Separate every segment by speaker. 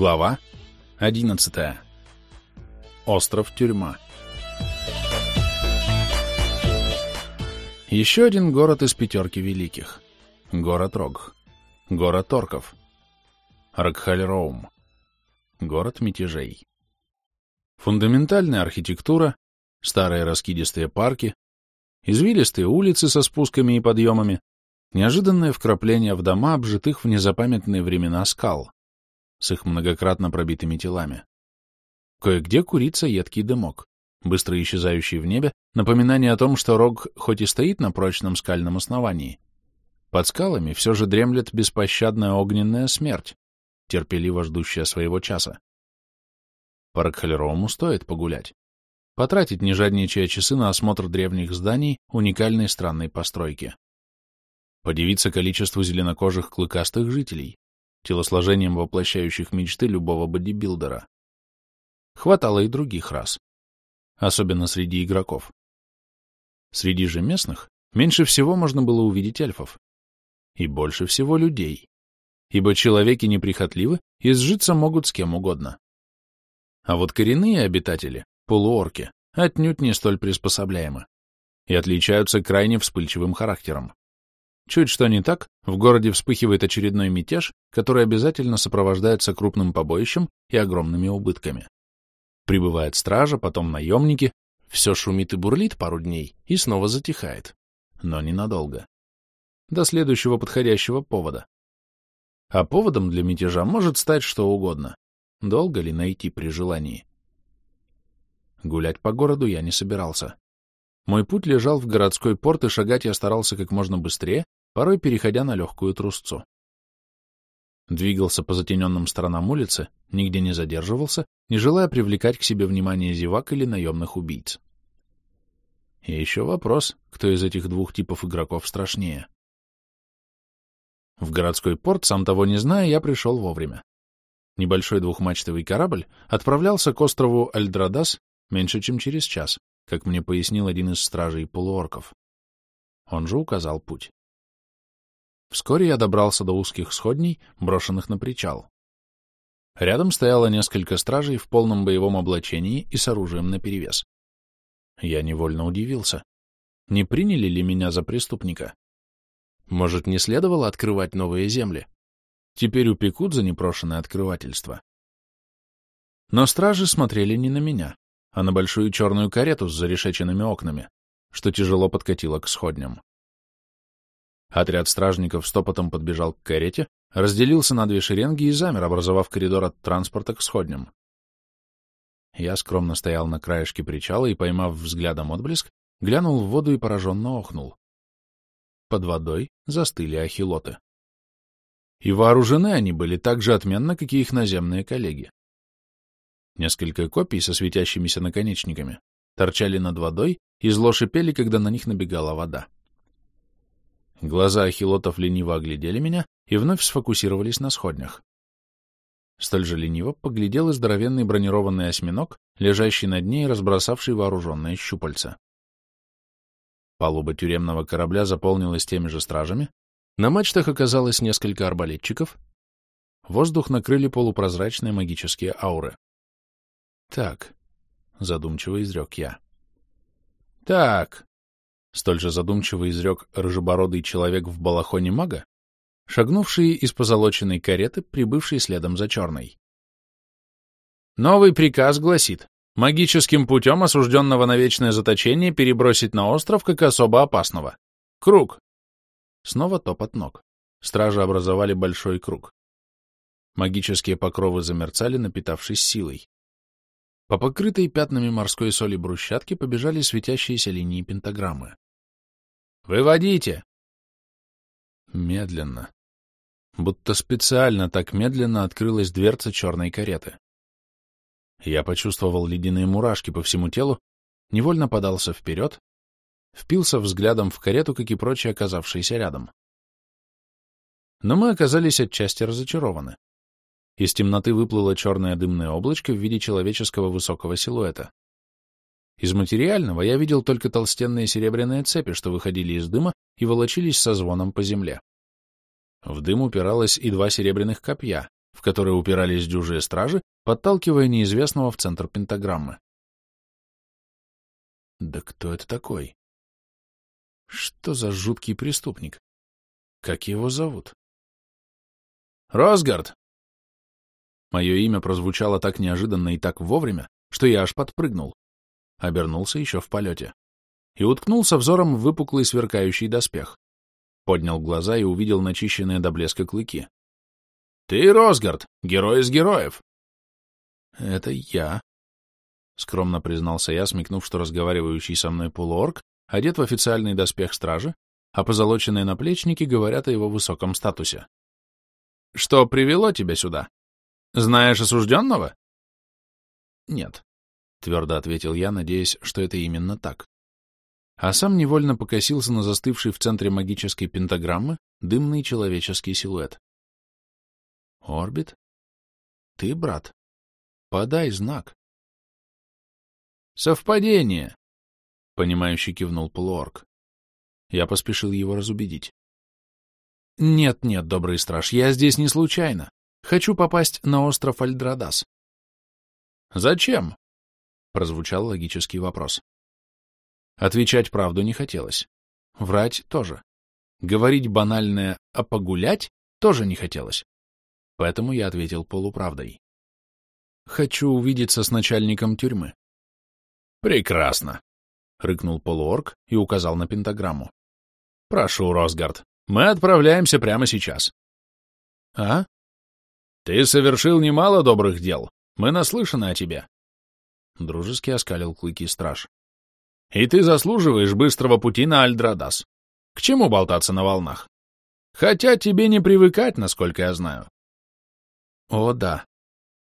Speaker 1: Глава 11. Остров-тюрьма. Еще один город из пятерки великих. Город Рог. Город Орков. Рокхальроум. Город мятежей. Фундаментальная архитектура, старые раскидистые парки, извилистые улицы со спусками и подъемами, неожиданное вкрапление в дома, обжитых в незапамятные времена скал, с их многократно пробитыми телами. Кое-где курится едкий дымок, быстро исчезающий в небе, напоминание о том, что рог хоть и стоит на прочном скальном основании, под скалами все же дремлет беспощадная огненная смерть, терпеливо ждущая своего часа. По Рокхолеровому стоит погулять. Потратить, не жадничая часы на осмотр древних зданий уникальной странной постройки. Подивиться количеству зеленокожих клыкастых жителей, телосложением воплощающих мечты любого бодибилдера. Хватало и других рас, особенно среди игроков. Среди же местных меньше всего можно было увидеть эльфов. И больше всего людей. Ибо человеки неприхотливы и сжиться могут с кем угодно. А вот коренные обитатели, полуорки, отнюдь не столь приспособляемы и отличаются крайне вспыльчивым характером. Чуть что не так, в городе вспыхивает очередной мятеж, который обязательно сопровождается крупным побоищем и огромными убытками. Прибывает стража, потом наемники, все шумит и бурлит пару дней и снова затихает. Но ненадолго. До следующего подходящего повода. А поводом для мятежа может стать что угодно. Долго ли найти при желании? Гулять по городу я не собирался. Мой путь лежал в городской порт, и шагать я старался как можно быстрее, порой переходя на легкую трусцу. Двигался по затененным сторонам улицы, нигде не задерживался, не желая привлекать к себе внимание зевак или наемных убийц. И еще вопрос, кто из этих двух типов игроков страшнее. В городской порт, сам того не зная, я пришел вовремя. Небольшой двухмачтовый корабль отправлялся к острову Альдрадас меньше, чем через час, как мне пояснил один из стражей полуорков. Он же указал путь. Вскоре я добрался до узких сходней, брошенных на причал. Рядом стояло несколько стражей в полном боевом облачении и с оружием наперевес. Я невольно удивился. Не приняли ли меня за преступника? Может, не следовало открывать новые земли? Теперь упекут за непрошенное открывательство. Но стражи смотрели не на меня, а на большую черную карету с зарешеченными окнами, что тяжело подкатило к сходням. Отряд стражников стопотом подбежал к карете, разделился на две шеренги и замер, образовав коридор от транспорта к сходням. Я скромно стоял на краешке причала и, поймав взглядом отблеск, глянул в воду и пораженно охнул. Под водой застыли ахилоты. И вооружены они были так же отменно, как и их наземные коллеги. Несколько копий со светящимися наконечниками торчали над водой и зло шипели, когда на них набегала вода. Глаза ахилотов лениво оглядели меня и вновь сфокусировались на сходнях. Столь же лениво поглядел и здоровенный бронированный осьминог, лежащий на дне и разбросавший вооруженные щупальца. Палуба тюремного корабля заполнилась теми же стражами, на мачтах оказалось несколько арбалетчиков, воздух накрыли полупрозрачные магические ауры. «Так», — задумчиво изрек я. «Так», Столь же задумчиво изрек рыжебородый человек в балахоне мага, шагнувший из позолоченной кареты, прибывший следом за черной. Новый приказ гласит магическим путем осужденного на вечное заточение перебросить на остров как особо опасного. Круг. Снова топот ног. Стражи образовали большой круг. Магические покровы замерцали, напитавшись силой. По покрытой пятнами морской соли брусчатке побежали светящиеся линии пентаграммы. «Выводите!» Медленно. Будто специально так медленно открылась дверца черной кареты. Я почувствовал ледяные мурашки по всему телу, невольно подался вперед, впился взглядом в карету, как и прочие оказавшиеся рядом. Но мы оказались отчасти разочарованы. Из темноты выплыло черное дымное облачко в виде человеческого высокого силуэта. Из материального я видел только толстенные серебряные цепи, что выходили из дыма и волочились со звоном по земле. В дым упиралось и два серебряных копья, в которой упирались дюжие стражи, подталкивая неизвестного в центр пентаграммы. Да кто это такой? Что за жуткий преступник? Как его зовут? Росгард! Мое имя прозвучало так неожиданно и так вовремя, что я аж подпрыгнул. Обернулся еще в полете. И уткнулся взором в выпуклый сверкающий доспех. Поднял глаза и увидел начищенные до блеска клыки. «Ты, Росгард, герой из героев!» «Это я», — скромно признался я, смекнув, что разговаривающий со мной полуорг одет в официальный доспех стражи, а позолоченные наплечники говорят о его высоком статусе. «Что привело тебя сюда? Знаешь осужденного?» «Нет», — твердо ответил я, надеясь, что это именно так. А сам невольно покосился на застывший в центре магической пентаграммы дымный человеческий силуэт. «Орбит? Ты, брат? Подай знак». «Совпадение!» — понимающе кивнул полуорг. Я поспешил его разубедить. «Нет-нет, добрый страж, я здесь не случайно. Хочу попасть на остров Альдрадас». «Зачем?» — прозвучал логический вопрос. Отвечать правду не хотелось. Врать тоже. Говорить банальное «а погулять» тоже не хотелось. Поэтому я ответил полуправдой. «Хочу увидеться с начальником тюрьмы». «Прекрасно», — рыкнул полуорг и указал на пентаграмму. Прошу, Росгард, мы отправляемся прямо сейчас. А? Ты совершил немало добрых дел. Мы наслышаны о тебе. Дружески оскалил клыки страж. И ты заслуживаешь быстрого пути на Альдрадас. К чему болтаться на волнах? Хотя тебе не привыкать, насколько я знаю. О, да.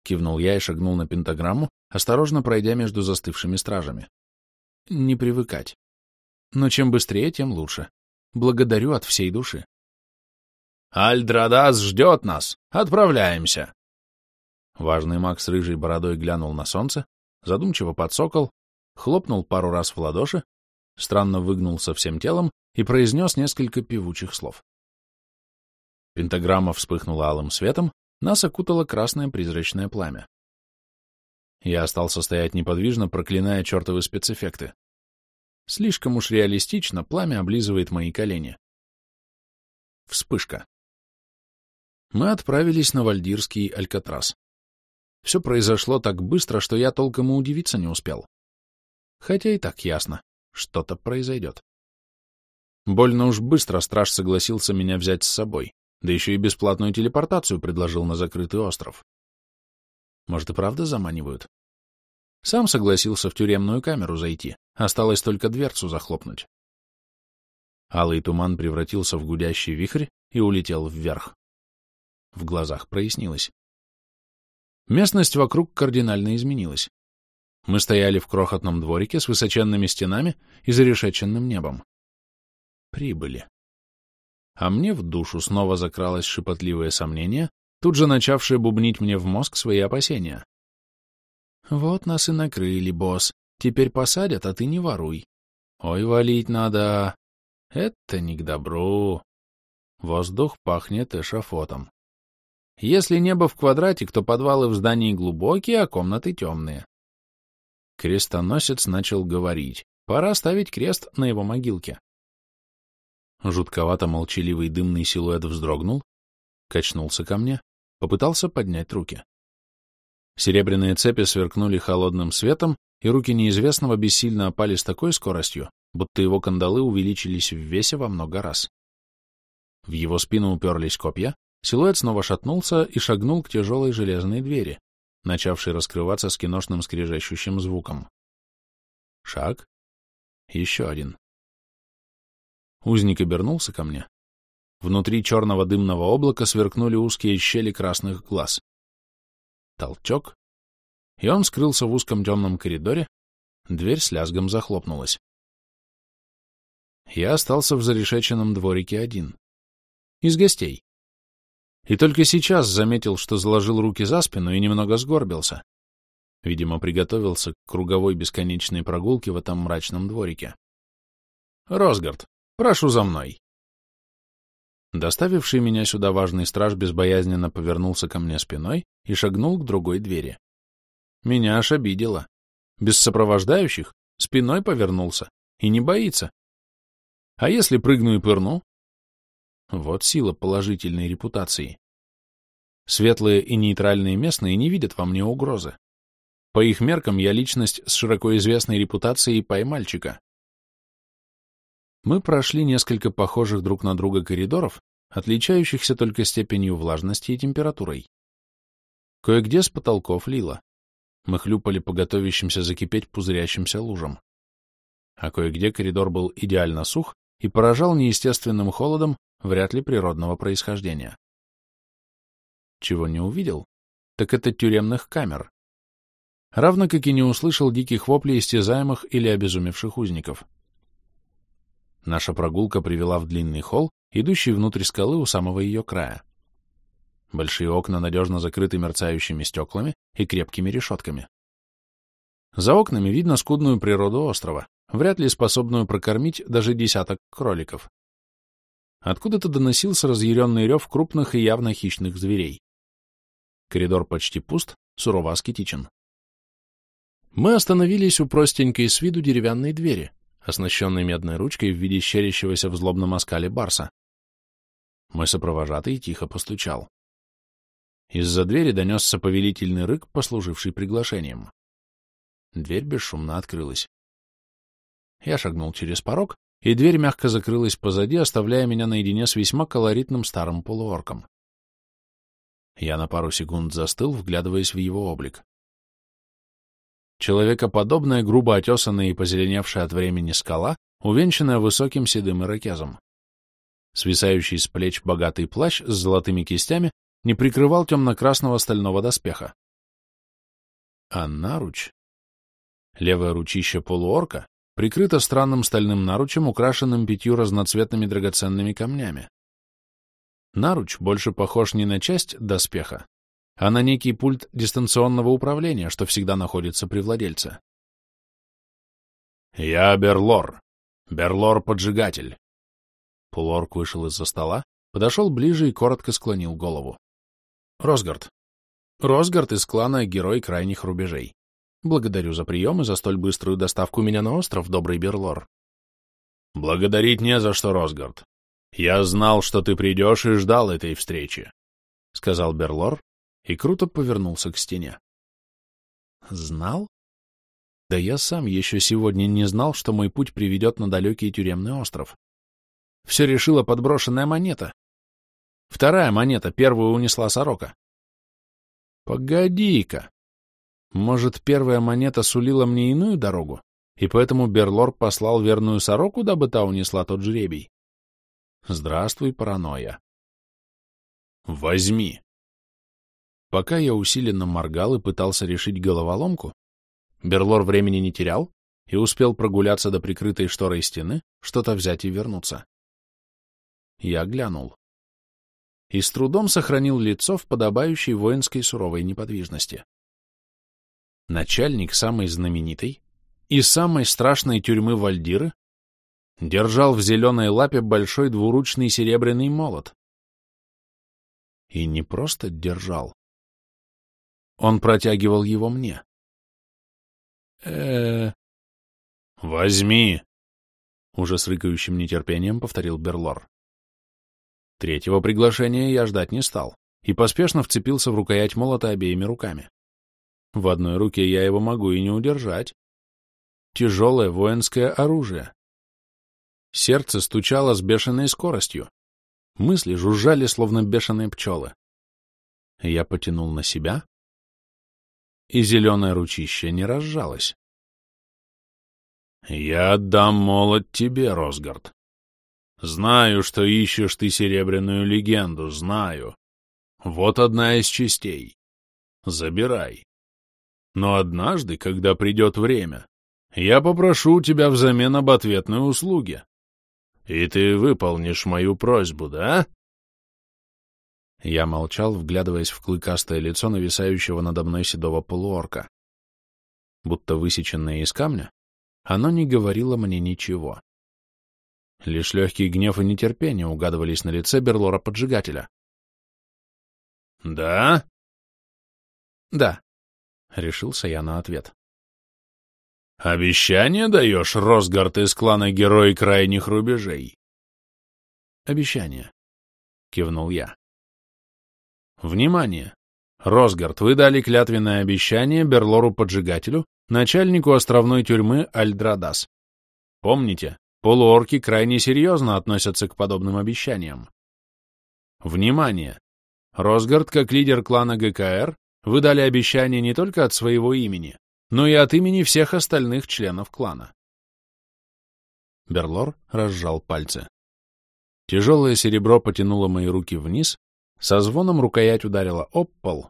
Speaker 1: Кивнул я и шагнул на пентаграмму, осторожно пройдя между застывшими стражами. Не привыкать. Но чем быстрее, тем лучше. Благодарю от всей души. «Альдрадас ждет нас! Отправляемся!» Важный маг с рыжей бородой глянул на солнце, задумчиво подсокол, хлопнул пару раз в ладоши, странно выгнулся всем телом и произнес несколько певучих слов. Пентаграмма вспыхнула алым светом, нас окутало красное призрачное пламя. Я остался стоять неподвижно, проклиная чертовы спецэффекты. Слишком уж реалистично пламя облизывает мои колени. Вспышка. Мы отправились на Вальдирский Алькатрас. Все произошло так быстро, что я толком и удивиться не успел. Хотя и так ясно, что-то произойдет. Больно уж быстро страж согласился меня взять с собой, да еще и бесплатную телепортацию предложил на закрытый остров. Может, и правда заманивают? Сам согласился в тюремную камеру зайти, осталось только дверцу захлопнуть. Алый туман превратился в гудящий вихрь и улетел вверх. В глазах прояснилось. Местность вокруг кардинально изменилась. Мы стояли в крохотном дворике с высоченными стенами и зарешеченным небом. Прибыли. А мне в душу снова закралось шепотливое сомнение, тут же начавшее бубнить мне в мозг свои опасения. Вот нас и накрыли, босс. Теперь посадят, а ты не воруй. Ой, валить надо. Это не к добру. Воздух пахнет эшафотом. Если небо в квадратик, то подвалы в здании глубокие, а комнаты темные. Крестоносец начал говорить. Пора ставить крест на его могилке. Жутковато молчаливый дымный силуэт вздрогнул, качнулся ко мне, попытался поднять руки. Серебряные цепи сверкнули холодным светом, и руки неизвестного бессильно опали с такой скоростью, будто его кандалы увеличились в весе во много раз. В его спину уперлись копья, силуэт снова шатнулся и шагнул к тяжелой железной двери, начавшей раскрываться с киношным скрежещущим звуком. Шаг. Еще один. Узник обернулся ко мне. Внутри черного дымного облака сверкнули узкие щели красных глаз. Толчок, и он скрылся в узком темном коридоре, дверь с лязгом захлопнулась. Я остался в зарешеченном дворике один. Из гостей. И только сейчас заметил, что заложил руки за спину и немного сгорбился. Видимо, приготовился к круговой бесконечной прогулке в этом мрачном дворике. «Росгард, прошу за мной!» Доставивший меня сюда важный страж безбоязненно повернулся ко мне спиной и шагнул к другой двери. Меня аж обидело. Без сопровождающих спиной повернулся и не боится. А если прыгну и пырну? Вот сила положительной репутации. Светлые и нейтральные местные не видят во мне угрозы. По их меркам я личность с широко известной репутацией поймальчика. Мы прошли несколько похожих друг на друга коридоров, отличающихся только степенью влажности и температурой. Кое-где с потолков лило. Мы хлюпали по готовящимся закипеть пузырящимся лужам. А кое-где коридор был идеально сух и поражал неестественным холодом вряд ли природного происхождения. Чего не увидел, так это тюремных камер. Равно как и не услышал диких воплей истязаемых или обезумевших узников. Наша прогулка привела в длинный холл, идущий внутрь скалы у самого ее края. Большие окна надежно закрыты мерцающими стеклами и крепкими решетками. За окнами видно скудную природу острова, вряд ли способную прокормить даже десяток кроликов. Откуда-то доносился разъяренный рев крупных и явно хищных зверей. Коридор почти пуст, сурово аскетичен. Мы остановились у простенькой с виду деревянной двери, оснащенной медной ручкой в виде щерящегося в злобном оскале барса. Мой сопровожатый тихо постучал. Из-за двери донесся повелительный рык, послуживший приглашением. Дверь бесшумно открылась. Я шагнул через порог, и дверь мягко закрылась позади, оставляя меня наедине с весьма колоритным старым полуорком. Я на пару секунд застыл, вглядываясь в его облик. Человекоподобная, грубо отесанная и позеленевшая от времени скала, увенчанная высоким седым ирокезом. Свисающий с плеч богатый плащ с золотыми кистями не прикрывал темно-красного стального доспеха. А наруч... Левое ручище полуорка прикрыто странным стальным наручем, украшенным пятью разноцветными драгоценными камнями. Наруч больше похож не на часть доспеха, а на некий пульт дистанционного управления, что всегда находится при владельце. «Я Берлор. Берлор-поджигатель». Полуорк вышел из-за стола, подошел ближе и коротко склонил голову. «Росгард. Росгард из клана Герой Крайних Рубежей. Благодарю за прием и за столь быструю доставку меня на остров, добрый Берлор». «Благодарить не за что, Росгард. «Я знал, что ты придешь и ждал этой встречи», — сказал Берлор и круто повернулся к стене. «Знал? Да я сам еще сегодня не знал, что мой путь приведет на далекий тюремный остров. Все решила подброшенная монета. Вторая монета, первую унесла сорока. Погоди-ка. Может, первая монета сулила мне иную дорогу, и поэтому Берлор послал верную сороку, дабы та унесла тот жребий? Здравствуй, паранойя. Возьми. Пока я усиленно моргал и пытался решить головоломку, Берлор времени не терял и успел прогуляться до прикрытой шторой стены, что-то взять и вернуться. Я глянул. И с трудом сохранил лицо в подобающей воинской суровой неподвижности. Начальник самой знаменитой и самой страшной тюрьмы Вальдиры держал в зеленой лапе большой двуручный серебряный молот. И не просто держал. Он протягивал его мне. э Возьми! Уже с рыкающим нетерпением повторил Берлор. Третьего приглашения я ждать не стал и поспешно вцепился в рукоять молота обеими руками. В одной руке я его могу и не удержать. Тяжелое воинское оружие, Сердце стучало с бешеной скоростью. Мысли жужжали, словно бешеные пчелы. Я потянул на себя, и зеленое ручище не разжалось. «Я отдам молот тебе, Росгард. Знаю, что ищешь ты серебряную легенду, знаю. Вот одна из частей. Забирай. Но однажды, когда придет время, я попрошу тебя взамен об ответной услуге. «И ты выполнишь мою просьбу, да?» Я молчал, вглядываясь в клыкастое лицо нависающего надо мной седого полуорка. Будто высеченное из камня, оно не говорило мне ничего. Лишь легкий гнев и нетерпение угадывались на лице Берлора-поджигателя. «Да?»
Speaker 2: «Да», — решился я на ответ.
Speaker 1: «Обещание даешь, Росгард из клана Герой Крайних Рубежей?»
Speaker 2: «Обещание», — кивнул я.
Speaker 1: «Внимание! Росгард, вы дали клятвенное обещание Берлору-поджигателю, начальнику островной тюрьмы Альдрадас. Помните, полуорки крайне серьезно относятся к подобным обещаниям. Внимание! Росгард, как лидер клана ГКР, вы дали обещание не только от своего имени, но и от имени всех остальных членов клана.
Speaker 2: Берлор разжал пальцы.
Speaker 1: Тяжелое серебро потянуло мои руки вниз, со звоном рукоять ударила об пол.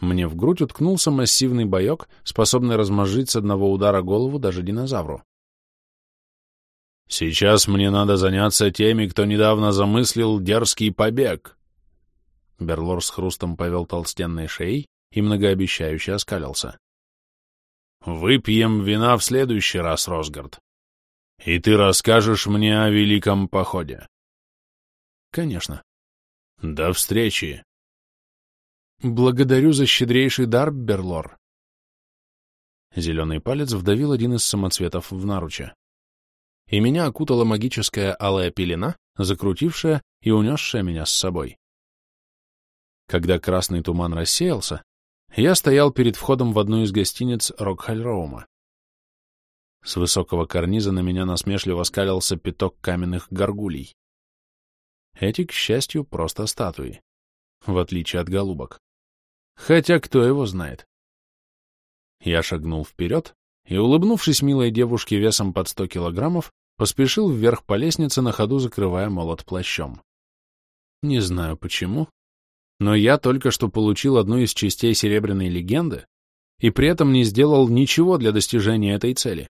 Speaker 1: Мне в грудь уткнулся массивный боек, способный размозжить с одного удара голову даже динозавру. «Сейчас мне надо заняться теми, кто недавно замыслил дерзкий побег». Берлор с хрустом повел толстенной шеей и многообещающе оскалился. «Выпьем вина в следующий раз, Росгард, и ты расскажешь мне о великом походе».
Speaker 2: «Конечно».
Speaker 1: «До встречи».
Speaker 2: «Благодарю за щедрейший дар, Берлор».
Speaker 1: Зеленый палец вдавил один из самоцветов в наруче. И меня окутала магическая алая пелена, закрутившая и унесшая меня с собой. Когда красный туман рассеялся, я стоял перед входом в одну из гостиниц Рокхальроума. С высокого карниза на меня насмешливо скалился пяток каменных горгулей. Эти, к счастью, просто статуи, в отличие от голубок. Хотя кто его знает? Я шагнул вперед и, улыбнувшись милой девушке весом под сто килограммов, поспешил вверх по лестнице, на ходу закрывая молот плащом. Не знаю почему, но я только что получил одну из частей Серебряной легенды и при этом не сделал ничего для достижения этой цели.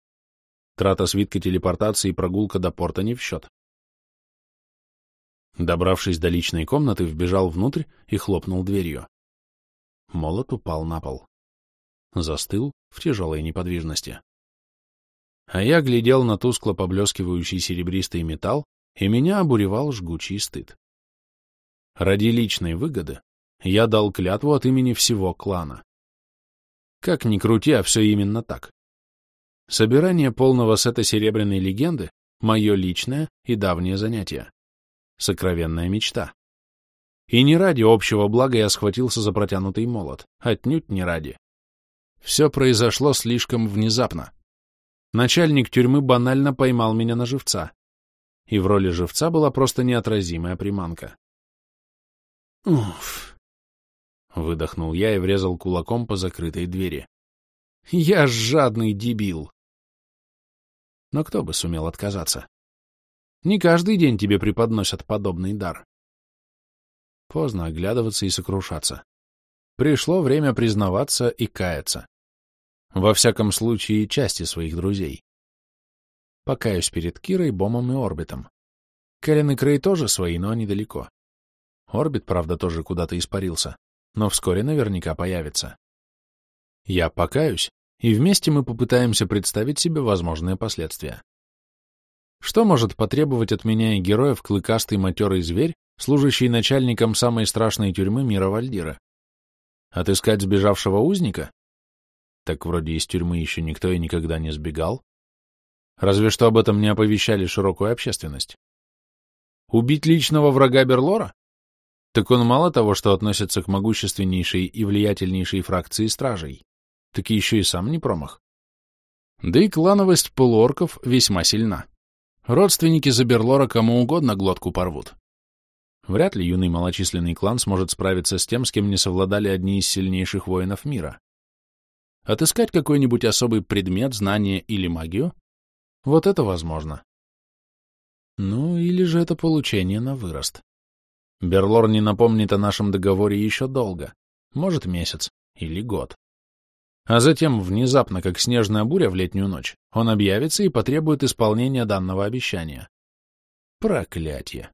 Speaker 1: Трата свитка телепортации и прогулка до порта не в счет. Добравшись до личной комнаты, вбежал внутрь и хлопнул дверью. Молот упал на пол. Застыл в тяжелой неподвижности. А я глядел на тускло поблескивающий серебристый металл, и меня обуревал жгучий стыд. Ради личной выгоды я дал клятву от имени всего клана. Как ни крути, а все именно так. Собирание полного сета серебряной легенды — мое личное и давнее занятие сокровенная мечта. И не ради общего блага я схватился за протянутый молот, отнюдь не ради. Все произошло слишком внезапно. Начальник тюрьмы банально поймал меня на живца. И в роли живца была просто неотразимая приманка. «Уф!» — выдохнул я и врезал кулаком по закрытой двери. «Я жадный дебил!» Но кто бы сумел отказаться? Не каждый день тебе преподносят подобный дар. Поздно оглядываться и сокрушаться. Пришло время признаваться и каяться. Во всяком случае, части своих друзей. Покаюсь перед Кирой, Бомом и Орбитом. Кэлен и Крей тоже свои, но они далеко. Орбит, правда, тоже куда-то испарился, но вскоре наверняка появится. Я покаюсь, и вместе мы попытаемся представить себе возможные последствия. Что может потребовать от меня и героев клыкастый матерый зверь, служащий начальником самой страшной тюрьмы мира Вальдира? Отыскать сбежавшего узника? Так вроде из тюрьмы еще никто и никогда не сбегал. Разве что об этом не оповещали широкую общественность. Убить личного врага Берлора? Так он мало того, что относится к могущественнейшей и влиятельнейшей фракции стражей, так еще и сам не промах. Да и клановость полуорков весьма сильна. Родственники Заберлора кому угодно глотку порвут. Вряд ли юный малочисленный клан сможет справиться с тем, с кем не совладали одни из сильнейших воинов мира. Отыскать какой-нибудь особый предмет, знание или магию? Вот это возможно. Ну, или же это получение на вырост. Берлор не напомнит о нашем договоре еще долго, может, месяц или год. А затем, внезапно, как снежная буря в летнюю ночь, он объявится и потребует исполнения данного обещания. Проклятье!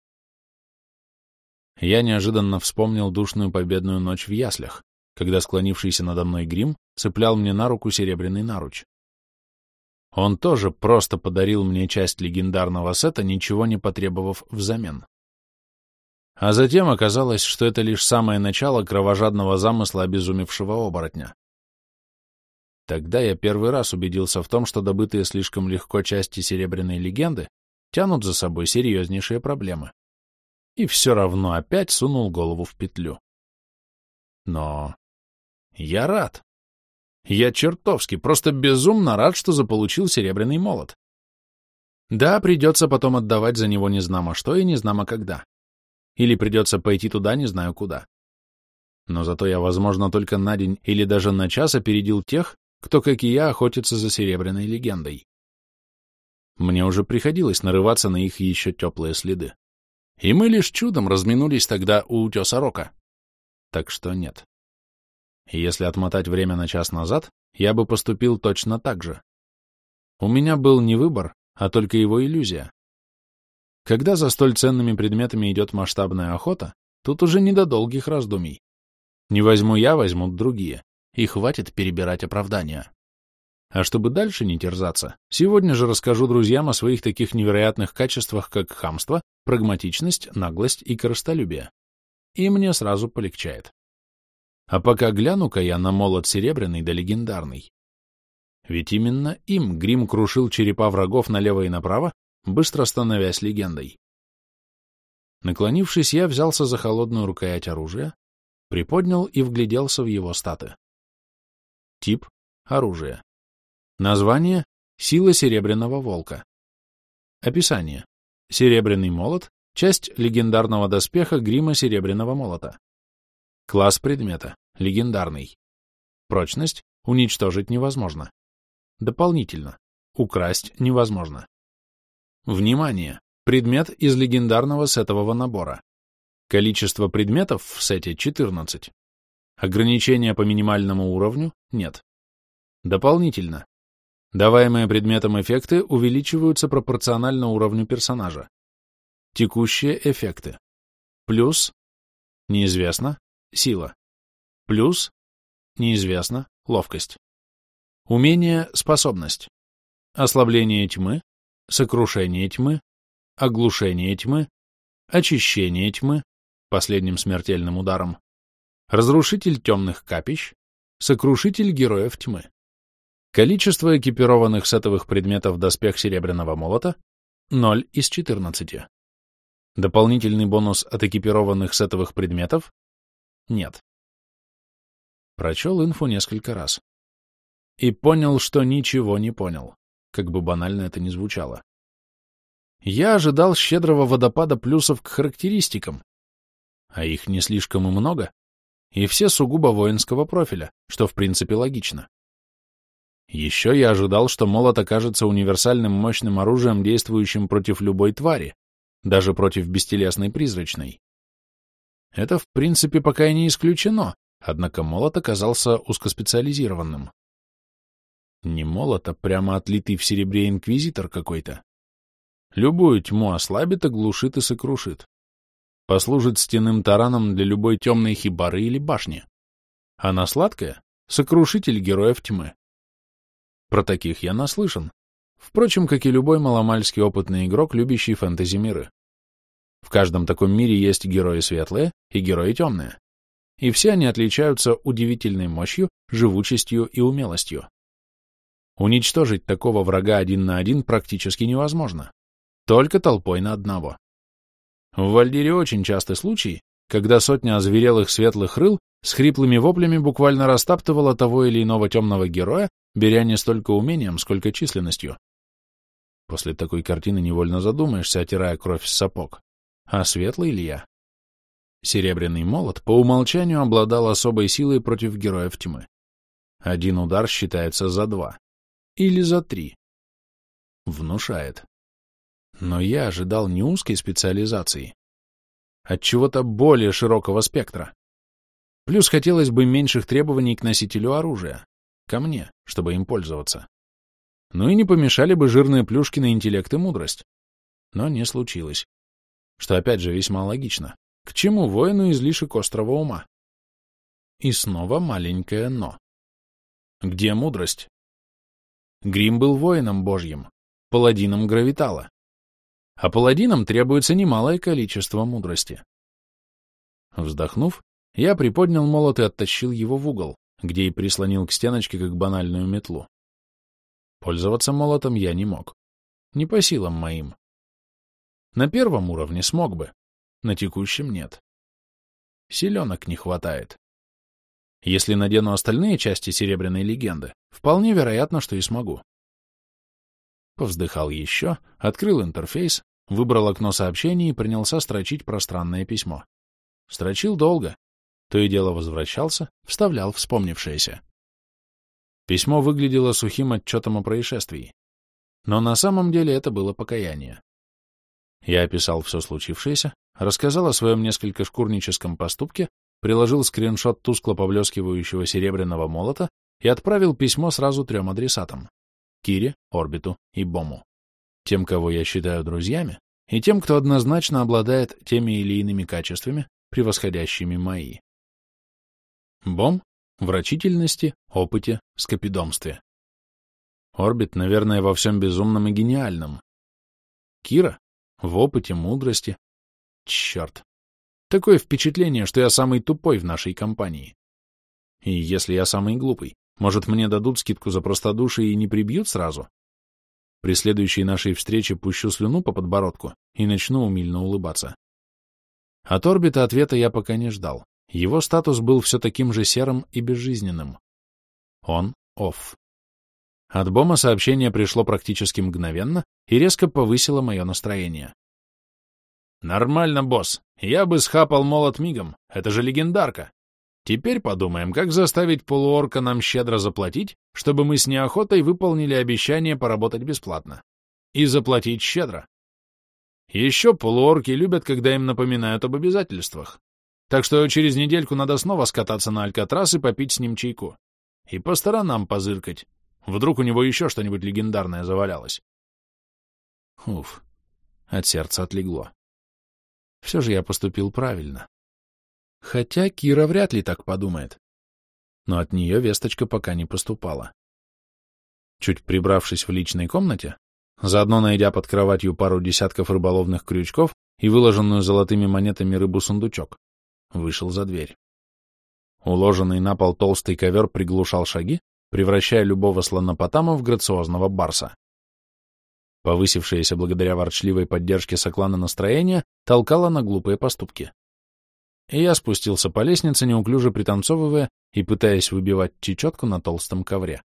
Speaker 1: Я неожиданно вспомнил душную победную ночь в яслях, когда склонившийся надо мной грим цеплял мне на руку серебряный наруч. Он тоже просто подарил мне часть легендарного сета, ничего не потребовав взамен. А затем оказалось, что это лишь самое начало кровожадного замысла обезумевшего оборотня. Тогда я первый раз убедился в том, что добытые слишком легко части Серебряной легенды тянут за собой серьезнейшие проблемы. И все равно опять сунул голову в петлю. Но я рад. Я чертовски, просто безумно рад, что заполучил Серебряный молот. Да, придется потом отдавать за него незнамо что и незнамо когда. Или придется пойти туда не знаю куда. Но зато я, возможно, только на день или даже на час опередил тех, кто, как и я, охотится за серебряной легендой. Мне уже приходилось нарываться на их еще теплые следы. И мы лишь чудом разминулись тогда у утеса Рока. Так что нет. Если отмотать время на час назад, я бы поступил точно так же. У меня был не выбор, а только его иллюзия. Когда за столь ценными предметами идет масштабная охота, тут уже не до долгих раздумий. Не возьму я, возьмут другие, и хватит перебирать оправдания. А чтобы дальше не терзаться, сегодня же расскажу друзьям о своих таких невероятных качествах, как хамство, прагматичность, наглость и коростолюбие. И мне сразу полегчает. А пока гляну-ка я на молот серебряный да легендарный. Ведь именно им Грим крушил черепа врагов налево и направо, быстро становясь легендой. Наклонившись, я взялся за холодную рукоять оружия, приподнял и вгляделся в его статы. Тип — оружие. Название — сила серебряного волка. Описание. Серебряный молот — часть легендарного доспеха грима серебряного молота. Класс предмета. Легендарный. Прочность. Уничтожить невозможно. Дополнительно. Украсть невозможно. Внимание! Предмет из легендарного сетового набора. Количество предметов в сете 14. Ограничения по минимальному уровню нет. Дополнительно. Даваемые предметом эффекты увеличиваются пропорционально уровню персонажа. Текущие эффекты. Плюс. Неизвестно. Сила. Плюс. Неизвестно. Ловкость. Умение, способность. Ослабление тьмы, сокрушение тьмы, оглушение тьмы, очищение тьмы, последним смертельным ударом, разрушитель темных капищ, сокрушитель героев тьмы. Количество экипированных сетовых предметов доспех Серебряного Молота — 0 из 14. Дополнительный бонус от экипированных сетовых предметов нет. Прочел инфу несколько раз. И понял, что ничего не понял, как бы банально это ни звучало. Я ожидал щедрого водопада плюсов к характеристикам, а их не слишком и много, и все сугубо воинского профиля, что в принципе логично. Еще я ожидал, что молот окажется универсальным мощным оружием, действующим против любой твари, даже против бестелесной призрачной. Это, в принципе, пока и не исключено, однако молот оказался узкоспециализированным. Не молот, а прямо отлитый в серебре инквизитор какой-то. Любую тьму ослабит, оглушит и сокрушит. Послужит стенным тараном для любой темной хибары или башни. А на сладкое — сокрушитель героев тьмы. Про таких я наслышан. Впрочем, как и любой маломальский опытный игрок, любящий фэнтези-миры. В каждом таком мире есть герои светлые и герои темные. И все они отличаются удивительной мощью, живучестью и умелостью. Уничтожить такого врага один на один практически невозможно. Только толпой на одного. В Вальдире очень частый случай, когда сотня озверелых светлых рыл с хриплыми воплями буквально растаптывала того или иного темного героя, беря не столько умением, сколько численностью. После такой картины невольно задумаешься, отирая кровь с сапог. А светлый ли я? Серебряный молот по умолчанию обладал особой силой против героев тьмы. Один удар считается за два. Или за три. Внушает. Но я ожидал не узкой специализации, от чего-то более широкого спектра. Плюс хотелось бы меньших требований к носителю оружия, ко мне, чтобы им пользоваться. Ну и не помешали бы жирные плюшки на интеллект и мудрость. Но не случилось что опять же весьма логично. К чему воину излишек острого ума? И снова маленькое «но». Где мудрость? Грим был воином божьим, паладином гравитала. А паладинам требуется немалое количество мудрости. Вздохнув, я приподнял молот и оттащил его в угол, где и прислонил к стеночке как банальную метлу. Пользоваться молотом я не мог. Не по силам моим. На первом уровне смог бы, на текущем нет. Селенок не хватает. Если надену остальные части Серебряной легенды, вполне вероятно, что и смогу. Повздыхал еще, открыл интерфейс, выбрал окно сообщений и принялся строчить пространное письмо. Строчил долго. То и дело возвращался, вставлял вспомнившееся. Письмо выглядело сухим отчетом о происшествии. Но на самом деле это было покаяние. Я описал все случившееся, рассказал о своем несколько шкурническом поступке, приложил скриншот тускло поблескивающего серебряного молота и отправил письмо сразу трем адресатам — Кире, Орбиту и Бому. Тем, кого я считаю друзьями, и тем, кто однозначно обладает теми или иными качествами, превосходящими мои. Бом — в рачительности, опыте, скопидомстве. Орбит, наверное, во всем безумном и гениальном. Кира — в опыте, мудрости. Черт. Такое впечатление, что я самый тупой в нашей компании. И если я самый глупый, может, мне дадут скидку за простодушие и не прибьют сразу? При следующей нашей встрече пущу слюну по подбородку и начну умильно улыбаться. От орбита ответа я пока не ждал. Его статус был все таким же серым и безжизненным. Он — офф. От Бома сообщение пришло практически мгновенно и резко повысило мое настроение. «Нормально, босс. Я бы схапал молот мигом. Это же легендарка. Теперь подумаем, как заставить полуорка нам щедро заплатить, чтобы мы с неохотой выполнили обещание поработать бесплатно. И заплатить щедро. Еще полуорки любят, когда им напоминают об обязательствах. Так что через недельку надо снова скататься на Алькатрас и попить с ним чайку. И по сторонам позыркать. Вдруг у него еще что-нибудь легендарное завалялось. Уф, от сердца отлегло. Все же я поступил правильно. Хотя Кира вряд ли так подумает. Но от нее весточка пока не поступала. Чуть прибравшись в личной комнате, заодно найдя под кроватью пару десятков рыболовных крючков и выложенную золотыми монетами рыбу-сундучок, вышел за дверь. Уложенный на пол толстый ковер приглушал шаги, превращая любого слонопотама в грациозного барса. Повысившееся благодаря ворчливой поддержке Соклана настроение толкало на глупые поступки и я спустился по лестнице, неуклюже пританцовывая и пытаясь выбивать чечетку на толстом ковре.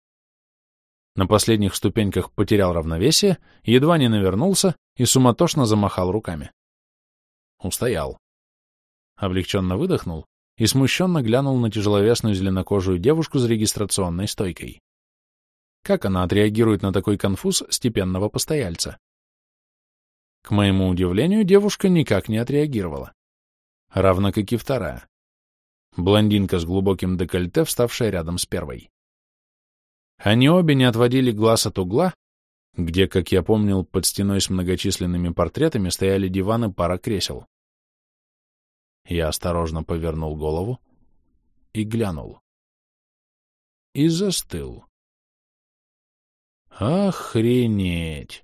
Speaker 1: На последних ступеньках потерял равновесие, едва не навернулся и суматошно замахал руками. Устоял. Облегченно выдохнул и смущенно глянул на тяжеловесную зеленокожую девушку с регистрационной стойкой. Как она отреагирует на такой конфуз степенного постояльца? К моему удивлению, девушка никак не отреагировала равно как и вторая. Блондинка с глубоким декольте, вставшая рядом с первой. Они обе не отводили глаз от угла, где, как я помнил, под стеной с многочисленными портретами стояли диваны пара кресел. Я осторожно повернул голову и глянул. И застыл. Охренеть!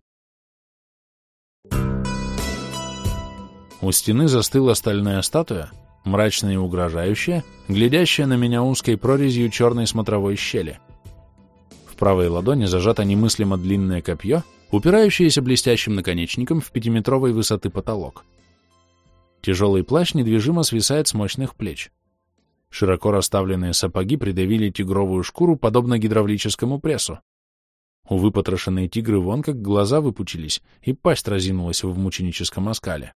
Speaker 1: У стены застыла стальная статуя, мрачная и угрожающая, глядящая на меня узкой прорезью черной смотровой щели. В правой ладони зажато немыслимо длинное копье, упирающееся блестящим наконечником в пятиметровой высоты потолок. Тяжелый плащ недвижимо свисает с мощных плеч. Широко расставленные сапоги придавили тигровую шкуру, подобно гидравлическому прессу. У выпотрошенной тигры вон как глаза выпучились, и пасть разинулась в мученическом оскале.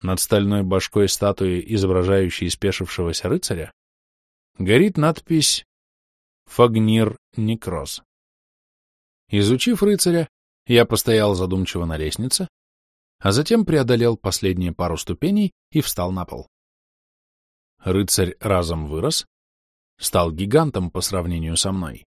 Speaker 1: Над стальной башкой статуи, изображающей спешившегося рыцаря, горит надпись «Фагнир Некроз». Изучив рыцаря, я постоял задумчиво на лестнице, а затем преодолел последние пару ступеней и встал на пол. Рыцарь разом вырос, стал гигантом по сравнению со мной.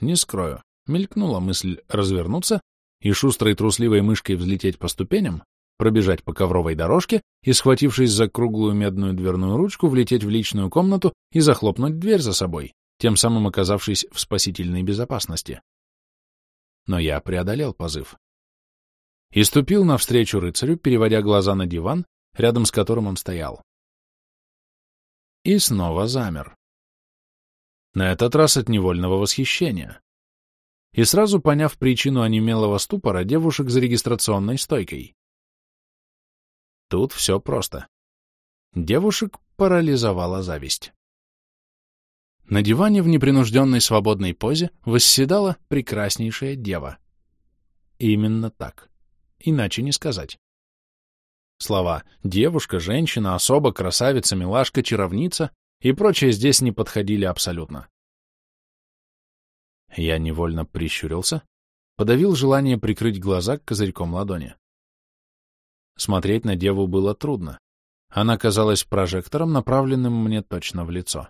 Speaker 1: Не скрою, мелькнула мысль развернуться и шустрой трусливой мышкой взлететь по ступеням, пробежать по ковровой дорожке и, схватившись за круглую медную дверную ручку, влететь в личную комнату и захлопнуть дверь за собой, тем самым оказавшись в спасительной безопасности. Но я преодолел позыв. И ступил навстречу рыцарю, переводя глаза на диван, рядом с которым он стоял. И снова замер. На этот раз от невольного восхищения. И сразу поняв причину онемелого ступора девушек за регистрационной стойкой. Тут все просто. Девушек парализовала зависть. На диване в непринужденной свободной позе восседала прекраснейшая дева. Именно так. Иначе не сказать. Слова «девушка», «женщина», «особа», «красавица», «милашка», «чаровница» и прочее здесь не подходили абсолютно. Я невольно прищурился, подавил желание прикрыть глаза козырьком ладони. Смотреть на деву было трудно. Она казалась прожектором, направленным мне точно в лицо.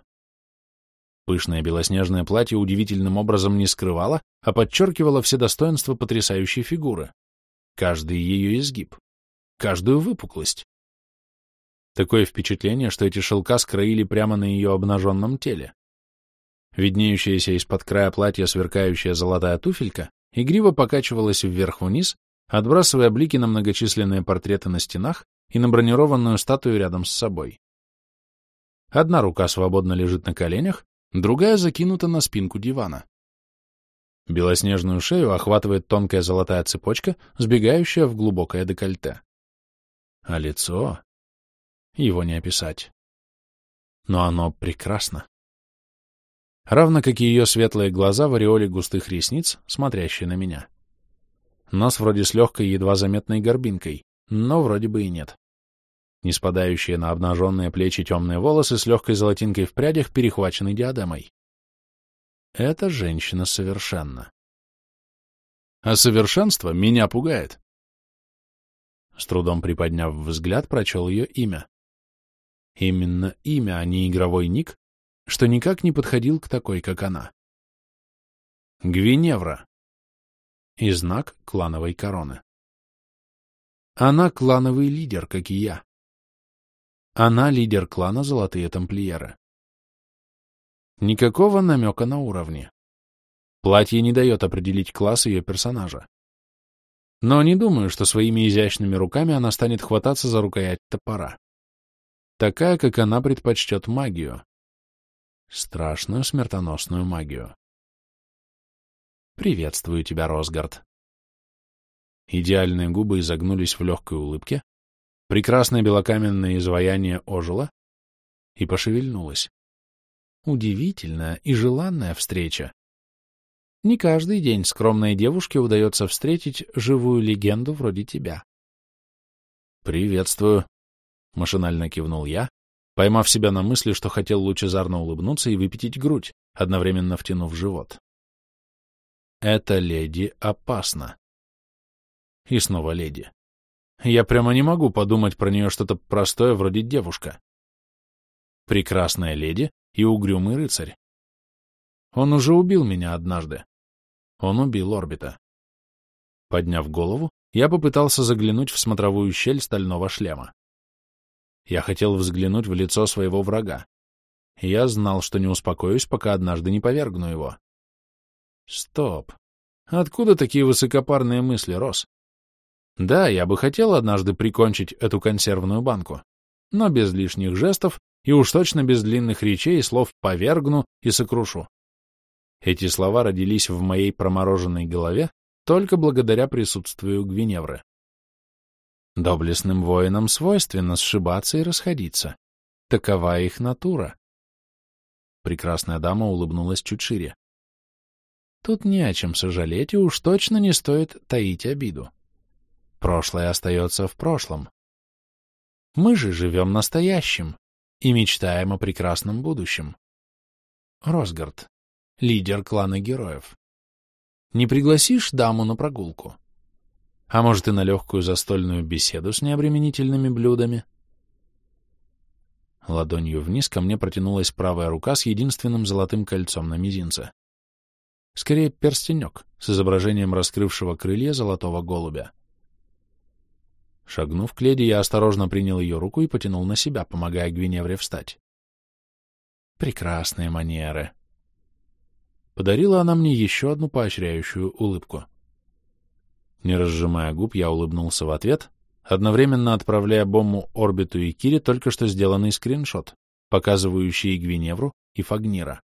Speaker 1: Пышное белоснежное платье удивительным образом не скрывало, а подчеркивало все достоинства потрясающей фигуры. Каждый ее изгиб, каждую выпуклость. Такое впечатление, что эти шелка скроили прямо на ее обнаженном теле. Виднеющаяся из-под края платья сверкающая золотая туфелька игриво покачивалась вверх-вниз, отбрасывая блики на многочисленные портреты на стенах и на бронированную статую рядом с собой. Одна рука свободно лежит на коленях, другая закинута на спинку дивана. Белоснежную шею охватывает тонкая золотая цепочка, сбегающая в глубокое декольте. А лицо... Его не описать. Но оно прекрасно. Равно как и ее светлые глаза в ореоле густых ресниц, смотрящие на меня. Нос вроде с легкой, едва заметной горбинкой, но вроде бы и нет не спадающие на обнаженные плечи темные волосы с легкой золотинкой в прядях, перехваченной диадемой. Это женщина совершенно. А совершенство меня пугает. С трудом приподняв взгляд, прочел ее имя. Именно имя, а не игровой ник, что никак не подходил к такой, как она. Гвиневра. И знак клановой короны. Она клановый лидер, как и я. Она лидер клана Золотые Тамплиеры. Никакого намека на уровни. Платье не дает определить класс ее персонажа. Но не думаю, что своими изящными руками она станет хвататься за рукоять топора. Такая, как она предпочтет магию. Страшную смертоносную магию. Приветствую тебя, Росгард. Идеальные губы изогнулись в легкой улыбке, Прекрасное белокаменное изваяние ожило и пошевельнулось. Удивительная и желанная встреча. Не каждый день скромной девушке удается встретить живую легенду вроде тебя. «Приветствую», — машинально кивнул я, поймав себя на мысли, что хотел лучезарно улыбнуться и выпятить грудь, одновременно втянув живот. «Это леди опасно». И снова леди. Я прямо не могу подумать про нее что-то простое вроде девушка. Прекрасная леди и угрюмый рыцарь. Он уже убил меня однажды. Он убил орбита. Подняв голову, я попытался заглянуть в смотровую щель стального шлема. Я хотел взглянуть в лицо своего врага. Я знал, что не успокоюсь, пока однажды не повергну его. Стоп. Откуда такие высокопарные мысли, Рос? Да, я бы хотел однажды прикончить эту консервную банку, но без лишних жестов и уж точно без длинных речей и слов «повергну» и «сокрушу». Эти слова родились в моей промороженной голове только благодаря присутствию Гвиневры. Доблестным воинам свойственно сшибаться и расходиться. Такова их натура. Прекрасная дама улыбнулась чуть шире. Тут не о чем сожалеть, и уж точно не стоит таить обиду. Прошлое остается в прошлом. Мы же живем настоящим и мечтаем о прекрасном будущем. Росгард, лидер клана героев. Не пригласишь даму на прогулку? А может, и на легкую застольную беседу с необременительными блюдами? Ладонью вниз ко мне протянулась правая рука с единственным золотым кольцом на мизинце. Скорее, перстенек с изображением раскрывшего крылья золотого голубя. Шагнув к леди, я осторожно принял ее руку и потянул на себя, помогая Гвиневре встать. Прекрасные манеры. подарила она мне еще одну поощряющую улыбку. Не разжимая губ, я улыбнулся в ответ, одновременно отправляя Бомму, Орбиту и Кире только что сделанный скриншот, показывающий Гвиневру и Фагнира.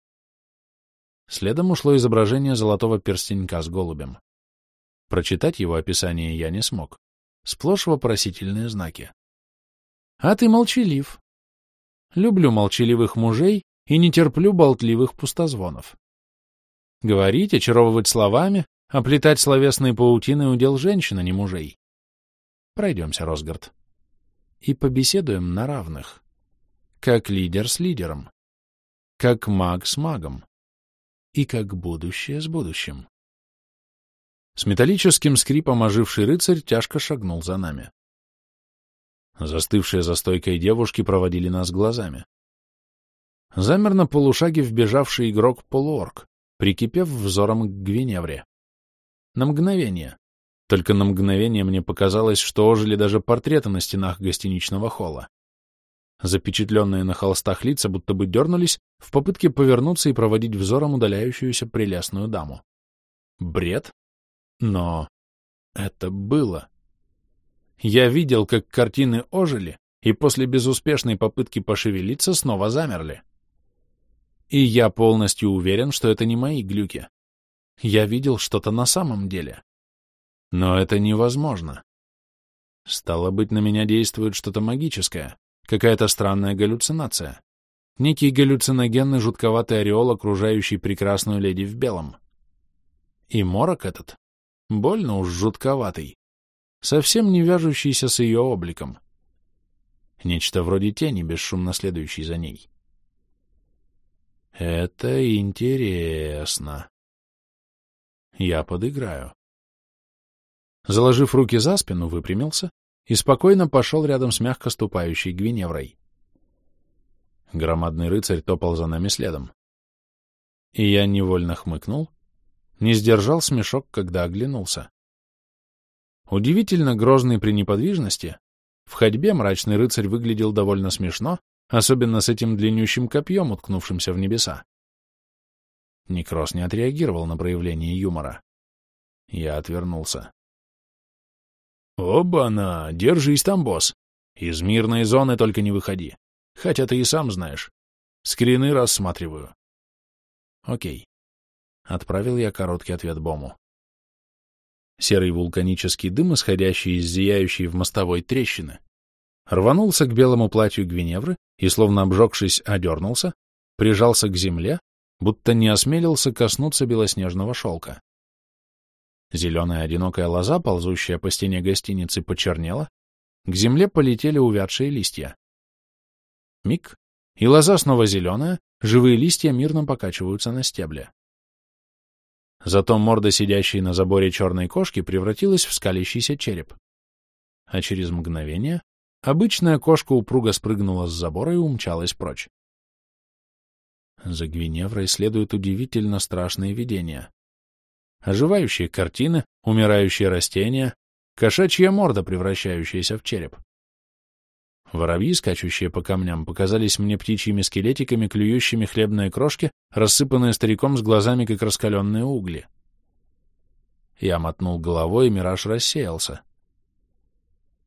Speaker 1: Следом ушло изображение золотого перстенька с голубем. Прочитать его описание я не смог. Сплошь вопросительные знаки. А ты молчалив. Люблю молчаливых мужей и не терплю болтливых пустозвонов. Говорить, очаровывать словами, оплетать словесные паутины удел женщин, а не мужей. Пройдемся, Росгард. И побеседуем на равных. Как лидер с лидером. Как маг с магом и как будущее с будущим. С металлическим скрипом оживший рыцарь тяжко шагнул за нами. Застывшие за стойкой девушки проводили нас глазами. Замер на полушаге вбежавший игрок-полуорг, прикипев взором к Гвиневре. На мгновение. Только на мгновение мне показалось, что ожили даже портреты на стенах гостиничного холла. Запечатленные на холстах лица будто бы дернулись в попытке повернуться и проводить взором удаляющуюся прелестную даму. Бред? Но это было. Я видел, как картины ожили и после безуспешной попытки пошевелиться снова замерли. И я полностью уверен, что это не мои глюки. Я видел что-то на самом деле. Но это невозможно. Стало быть, на меня действует что-то магическое, Какая-то странная галлюцинация. Некий галлюциногенный жутковатый ореол, окружающий прекрасную леди в белом. И морок этот, больно уж жутковатый, совсем не вяжущийся с ее обликом. Нечто вроде тени, бесшумно следующей за ней. Это интересно. Я подыграю. Заложив руки за спину, выпрямился и спокойно пошел рядом с мягко ступающей Гвиневрой. Громадный рыцарь топал за нами следом. И я невольно хмыкнул, не сдержал смешок, когда оглянулся. Удивительно грозный при неподвижности, в ходьбе мрачный рыцарь выглядел довольно смешно, особенно с этим длиннющим копьем, уткнувшимся в небеса. Некрос не отреагировал на проявление юмора. Я отвернулся. «Оба-на! Держись там, босс! Из мирной зоны только не выходи. Хотя ты и сам знаешь. Скрины рассматриваю». «Окей». Отправил я короткий ответ Бому. Серый вулканический дым, исходящий из зияющей в мостовой трещины, рванулся к белому платью Гвиневры и, словно обжегшись, одернулся, прижался к земле, будто не осмелился коснуться белоснежного шелка. Зеленая одинокая лоза, ползущая по стене гостиницы, почернела, к земле полетели увядшие листья. Миг, и лоза снова зеленая, живые листья мирно покачиваются на стебле. Зато морда сидящей на заборе черной кошки превратилась в скалящийся череп. А через мгновение обычная кошка упруго спрыгнула с забора и умчалась прочь. За Гвиневрой следуют удивительно страшные видения оживающие картины, умирающие растения, кошачья морда, превращающаяся в череп. Воробьи, скачущие по камням, показались мне птичьими скелетиками, клюющими хлебные крошки, рассыпанные стариком с глазами, как раскаленные угли. Я мотнул головой, и мираж рассеялся.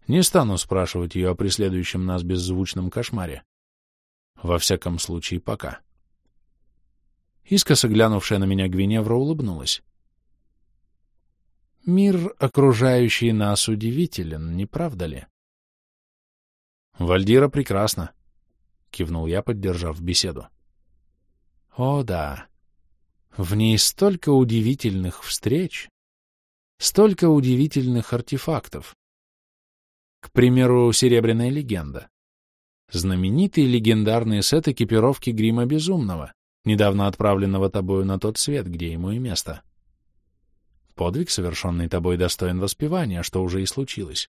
Speaker 1: Не стану спрашивать ее о преследующем нас беззвучном кошмаре. Во всяком случае, пока. Искоса глянувшая на меня Гвиневра улыбнулась. Мир, окружающий нас, удивителен, не правда ли? Вальдира прекрасно, кивнул я, поддержав беседу. О, да. В ней столько удивительных встреч, столько удивительных артефактов. К примеру, серебряная легенда. Знаменитый легендарный сет экипировки грима Безумного, недавно отправленного тобою на тот свет, где ему и место. Подвиг, совершенный тобой, достоин воспевания, что уже и случилось.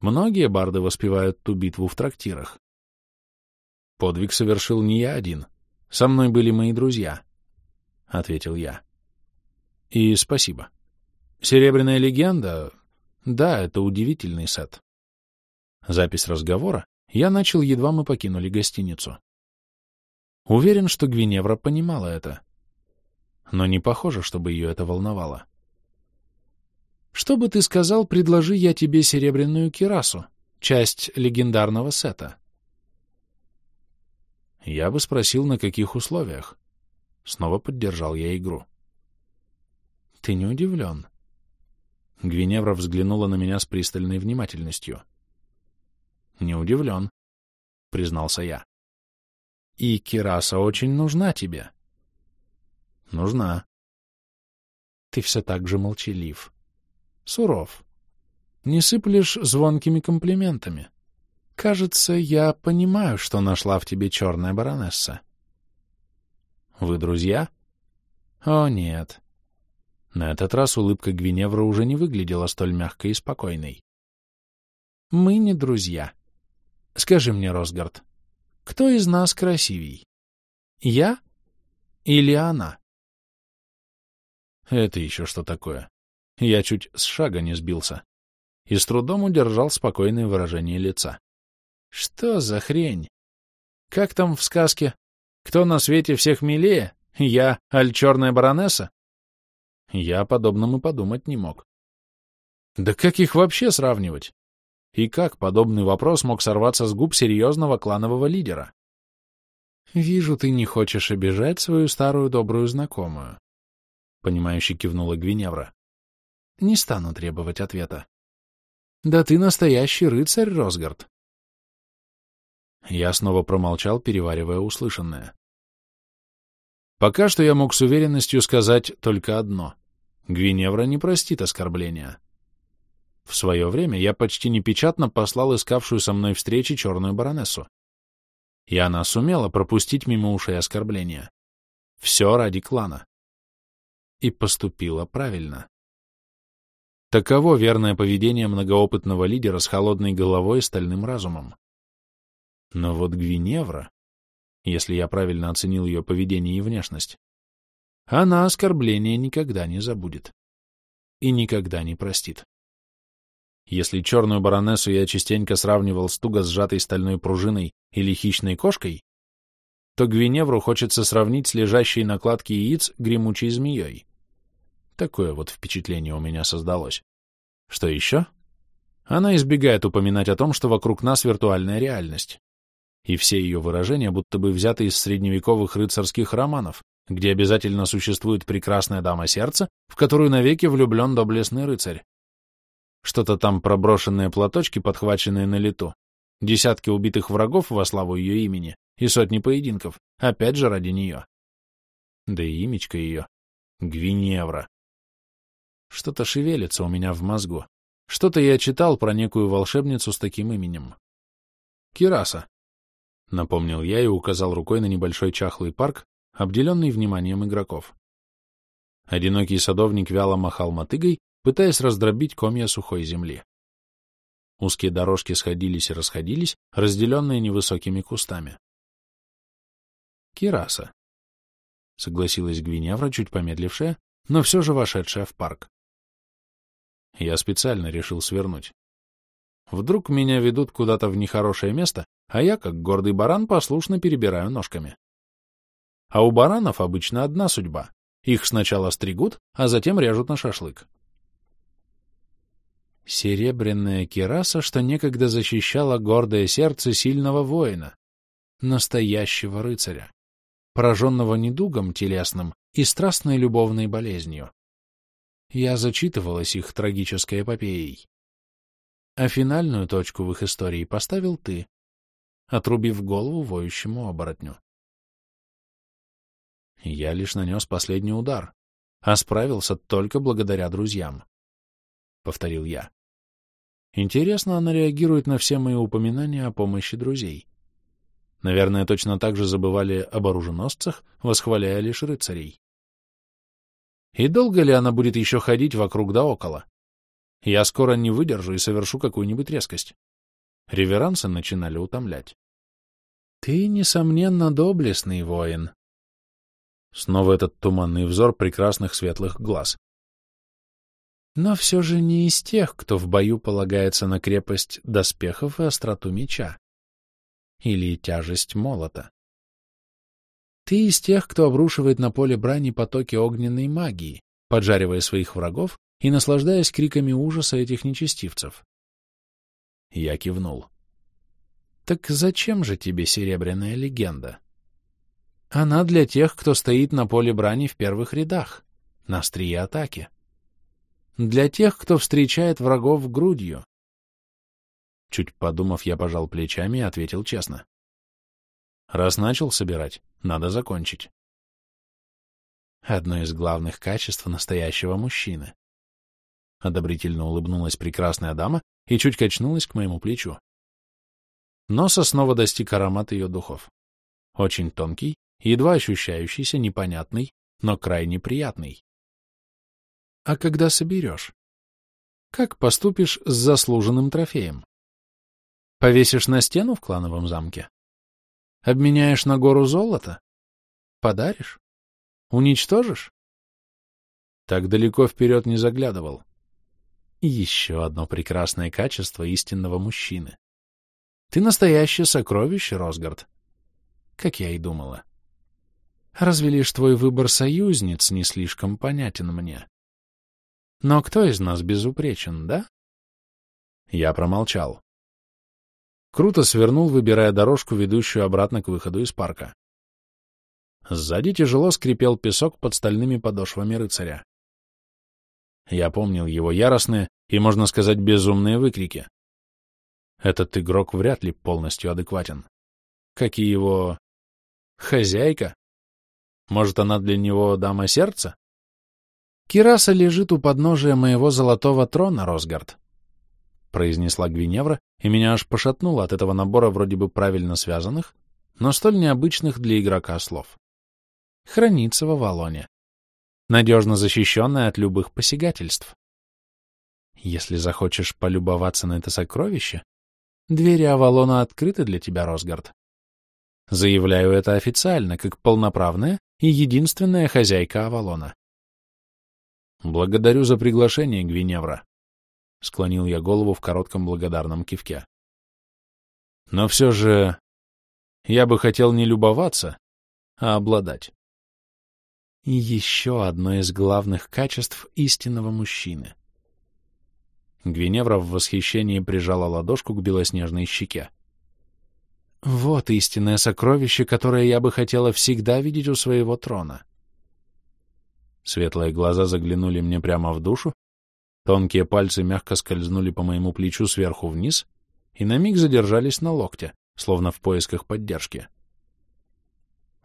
Speaker 1: Многие барды воспевают ту битву в трактирах. Подвиг совершил не я один. Со мной были мои друзья, — ответил я. И спасибо. Серебряная легенда... Да, это удивительный сет. Запись разговора я начал, едва мы покинули гостиницу. Уверен, что Гвиневра понимала это. но не похоже, чтобы ее это волновало. «Что бы ты сказал, предложи я тебе серебряную кирасу, часть легендарного сета?» Я бы спросил, на каких условиях. Снова поддержал я игру. Ты не удивлен. Гвиневра взглянула на меня с пристальной внимательностью. Не удивлен, признался я. И Кираса очень нужна тебе. Нужна. Ты все так же молчалив. Суров. Не сыплешь звонкими комплиментами. Кажется, я понимаю, что нашла в тебе черная баронесса. Вы друзья? О, нет. На этот раз улыбка Гвиневра уже не выглядела столь мягкой и спокойной. Мы не друзья. Скажи мне, Росгард, кто из нас красивей? Я или она? Это еще что такое? Я чуть с шага не сбился и с трудом удержал спокойное выражение лица. Что за хрень? Как там в сказке? Кто на свете всех милее? Я, аль черная баронесса? Я подобным и подумать не мог. Да как их вообще сравнивать? И как подобный вопрос мог сорваться с губ серьезного кланового лидера? «Вижу, ты не хочешь обижать свою старую добрую знакомую», — понимающе кивнула Гвиневра. «Не стану требовать ответа». «Да ты настоящий рыцарь, Росгард. Я снова промолчал, переваривая услышанное. Пока что я мог с уверенностью сказать только одно. Гвиневра не простит оскорбления. В свое время я почти непечатно послал искавшую со мной встречи черную баронессу. И она сумела пропустить мимо ушей оскорбления. Все ради клана. И поступила правильно. Таково верное поведение многоопытного лидера с холодной головой и стальным разумом. Но вот Гвиневра, если я правильно оценил ее поведение и внешность, она оскорбления никогда не забудет и никогда не простит. Если черную баронессу я частенько сравнивал с туго сжатой стальной пружиной или хищной кошкой, то Гвиневру хочется сравнить с лежащей на яиц гремучей змеей. Такое вот впечатление у меня создалось. Что еще? Она избегает упоминать о том, что вокруг нас виртуальная реальность и все ее выражения будто бы взяты из средневековых рыцарских романов, где обязательно существует прекрасная дама сердца, в которую навеки влюблен доблестный рыцарь. Что-то там проброшенные платочки, подхваченные на лету, десятки убитых врагов во славу ее имени и сотни поединков, опять же ради нее. Да и имечко ее — Гвиневра. Что-то шевелится у меня в мозгу. Что-то я читал про некую волшебницу с таким именем. Кираса. — напомнил я и указал рукой на небольшой чахлый парк, обделенный вниманием игроков. Одинокий садовник вяло махал мотыгой, пытаясь раздробить комья сухой земли. Узкие дорожки сходились и расходились, разделенные невысокими кустами. «Кираса», — согласилась Гвиневра, чуть помедлившая, но все же вошедшая в парк. Я специально решил свернуть. Вдруг меня ведут куда-то в нехорошее место, а я, как гордый баран, послушно перебираю ножками. А у баранов обычно одна судьба. Их сначала стригут, а затем режут на шашлык. Серебряная кираса, что некогда защищала гордое сердце сильного воина, настоящего рыцаря, пораженного недугом телесным и страстной любовной болезнью. Я зачитывалась их трагической эпопеей. А финальную точку в их истории поставил ты, отрубив голову воющему оборотню. Я лишь нанес последний удар, а справился только благодаря друзьям, — повторил я. Интересно, она реагирует на все мои упоминания о помощи друзей. Наверное, точно так же забывали об оруженосцах, восхваляя лишь рыцарей. И долго ли она будет еще ходить вокруг да около? Я скоро не выдержу и совершу какую-нибудь резкость. Реверансы начинали утомлять. Ты, несомненно, доблестный воин. Снова этот туманный взор прекрасных светлых глаз. Но все же не из тех, кто в бою полагается на крепость доспехов и остроту меча. Или тяжесть молота. Ты из тех, кто обрушивает на поле брани потоки огненной магии, поджаривая своих врагов и наслаждаясь криками ужаса этих нечестивцев. Я кивнул. Так зачем же тебе серебряная легенда? Она для тех, кто стоит на поле брани в первых рядах, на острие атаки. Для тех, кто встречает врагов грудью. Чуть подумав, я пожал плечами и ответил честно. Раз начал собирать, надо закончить. Одно из главных качеств настоящего мужчины. Одобрительно улыбнулась прекрасная дама и чуть качнулась к моему плечу. Носа снова достиг аромат ее духов. Очень тонкий, едва ощущающийся, непонятный, но крайне приятный. А когда соберешь? Как поступишь с заслуженным трофеем? Повесишь на стену в клановом замке? Обменяешь на гору золота? Подаришь? Уничтожишь? Так далеко вперед не заглядывал. еще одно прекрасное качество истинного мужчины. Ты настоящее сокровище, Росгард. Как я и думала. Разве лишь твой выбор союзниц не слишком понятен мне? Но кто из нас безупречен, да? Я промолчал. Круто свернул, выбирая дорожку, ведущую обратно к выходу из парка. Сзади тяжело скрипел песок под стальными подошвами рыцаря. Я помнил его яростные и, можно сказать, безумные выкрики. Этот игрок вряд ли полностью адекватен. Как и его... хозяйка? Может, она для него дама сердца? Кираса лежит у подножия моего золотого трона, Росгард, — произнесла Гвиневра, и меня аж пошатнуло от этого набора вроде бы правильно связанных, но столь необычных для игрока слов хранится в Авалоне, надежно защищенная от любых посягательств. Если захочешь полюбоваться на это сокровище, двери Авалона открыты для тебя, Росгард. Заявляю это официально, как полноправная и единственная хозяйка Авалона. Благодарю за приглашение, Гвиневра. Склонил я голову в коротком благодарном кивке. Но все же я бы хотел не любоваться, а обладать. И еще одно из главных качеств истинного мужчины. Гвиневра в восхищении прижала ладошку к белоснежной щеке. Вот истинное сокровище, которое я бы хотела всегда видеть у своего трона. Светлые глаза заглянули мне прямо в душу, тонкие пальцы мягко скользнули по моему плечу сверху вниз и на миг задержались на локте, словно в поисках поддержки.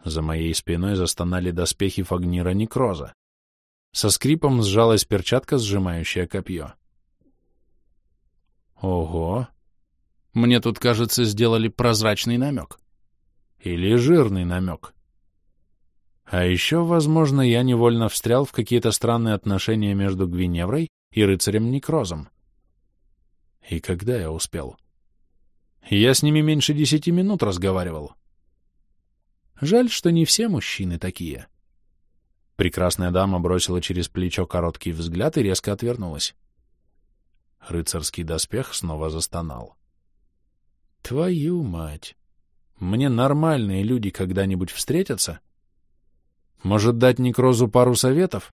Speaker 1: За моей спиной застонали доспехи Фагнира Некроза. Со скрипом сжалась перчатка, сжимающая копье. Ого! Мне тут, кажется, сделали прозрачный намек. Или жирный намек. А еще, возможно, я невольно встрял в какие-то странные отношения между Гвиневрой и рыцарем Некрозом. И когда я успел? Я с ними меньше десяти минут разговаривал. Жаль, что не все мужчины такие. Прекрасная дама бросила через плечо короткий взгляд и резко отвернулась. Рыцарский доспех снова застонал. Твою мать! Мне нормальные люди когда-нибудь встретятся? Может, дать Некрозу пару советов?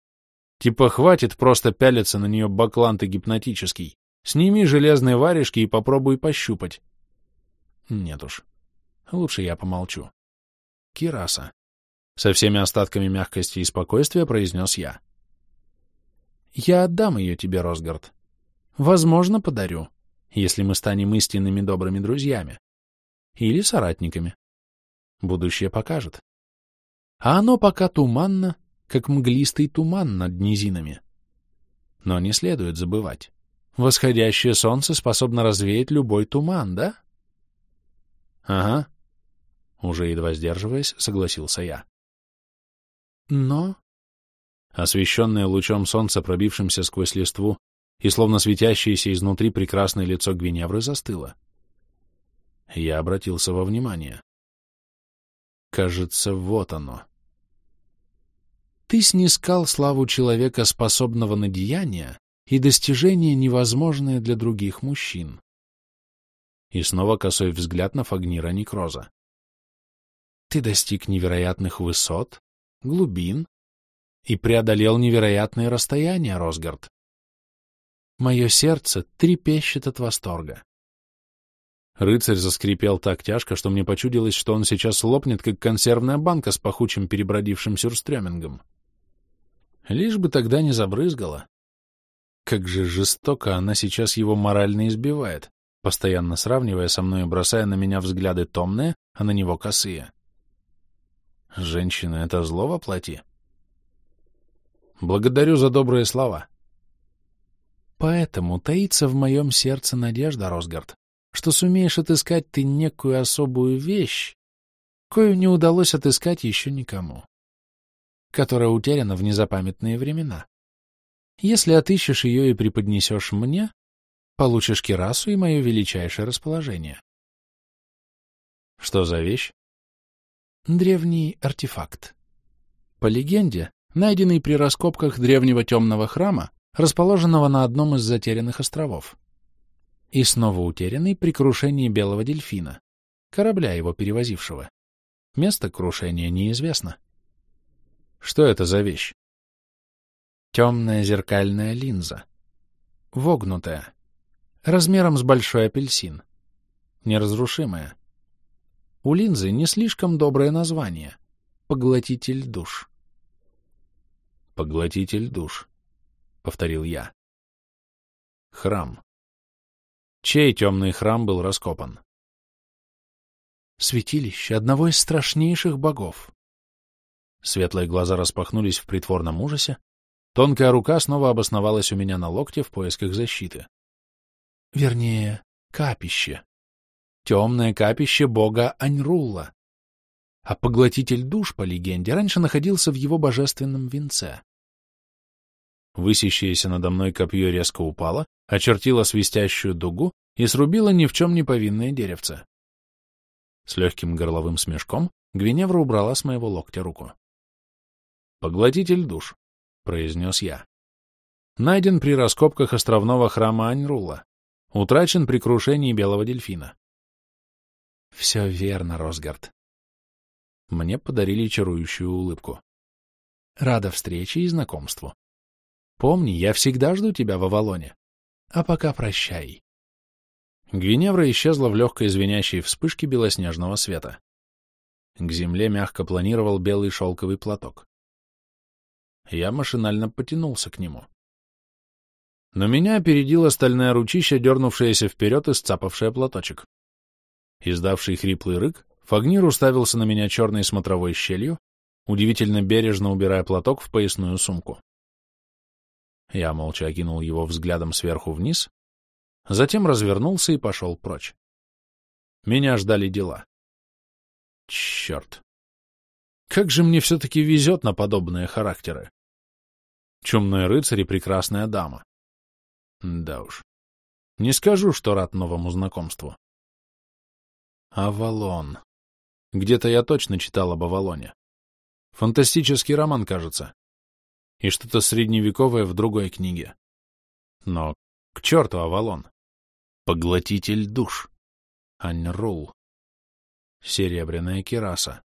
Speaker 1: Типа хватит просто пялиться на нее бакланты гипнотический. Сними железные варежки и попробуй пощупать. Нет уж. Лучше я помолчу. Кираса. Со всеми остатками мягкости и спокойствия произнес я. Я отдам ее тебе, Росгард. Возможно, подарю, если мы станем истинными добрыми друзьями. Или соратниками. Будущее покажет. А оно пока туманно, как мглистый туман над низинами. Но не следует забывать. Восходящее солнце способно развеять любой туман, да? Ага, уже едва сдерживаясь, согласился я. Но... Освещенное лучом солнца, пробившимся сквозь листву, и словно светящееся изнутри прекрасное лицо Гвиневры застыло. Я обратился во внимание. Кажется, вот оно. Ты снискал славу человека, способного на деяния и достижения, невозможные для других мужчин. И снова косой взгляд на Фагнира Некроза. Ты достиг невероятных высот, глубин и преодолел невероятные расстояния, Росгард. Мое сердце трепещет от восторга. Рыцарь заскрипел так тяжко, что мне почудилось, что он сейчас лопнет, как консервная банка с пахучим перебродившим сюрстрёмингом. Лишь бы тогда не забрызгала. Как же жестоко она сейчас его морально избивает, постоянно сравнивая со мной и бросая на меня взгляды томные, а на него косые. Женщина — это зло воплоти? Благодарю за добрые слова. Поэтому таится в моем сердце надежда, Росгард, что сумеешь отыскать ты некую особую вещь, кою не удалось отыскать еще никому, которая утеряна в незапамятные времена. Если отыщешь ее и преподнесешь мне, получишь кирасу и мое величайшее расположение. Что за вещь? Древний артефакт. По легенде, найденный при раскопках древнего темного храма, расположенного на одном из затерянных островов и снова утерянный при крушении белого дельфина, корабля его перевозившего. Место крушения неизвестно. Что это за вещь? Темная зеркальная линза. Вогнутая. Размером с большой апельсин. Неразрушимая. У линзы не слишком доброе название. Поглотитель душ. Поглотитель душ, — повторил я. Храм. Чей темный храм был раскопан? Святилище одного из страшнейших богов. Светлые глаза распахнулись в притворном ужасе, тонкая рука снова обосновалась у меня на локте в поисках защиты. Вернее, капище. Темное капище бога Аньрулла. А поглотитель душ, по легенде, раньше находился в его божественном венце. Высящееся надо мной копье резко упало, очертила свистящую дугу и срубила ни в чем не повинное деревце. С легким горловым смешком Гвиневра убрала с моего локтя руку. «Поглотитель душ», — произнес я. «Найден при раскопках островного храма Аньрула. Утрачен при крушении белого дельфина». «Все верно, Росгард». Мне подарили чарующую улыбку. «Рада встрече и знакомству. Помни, я всегда жду тебя в Авалоне. А пока прощай. Гвиневра исчезла в легкой звенящей вспышке белоснежного света. К земле мягко планировал белый шелковый платок. Я машинально потянулся к нему. Но меня опередила стальная ручища, дернувшаяся вперед и сцапавшая платочек. Издавший хриплый рык, Фагнир уставился на меня черной смотровой щелью, удивительно бережно убирая платок в поясную сумку. Я молча окинул его взглядом сверху вниз, затем развернулся и пошел прочь. Меня ждали дела. Черт! Как же мне все-таки везет на подобные характеры! Чумной рыцарь и прекрасная дама. Да уж. Не скажу, что рад новому знакомству. Авалон. Где-то я точно читал об Авалоне. Фантастический роман, кажется и что-то средневековое в другой книге. Но к черту Авалон. Поглотитель душ. Аньрул. Серебряная кираса.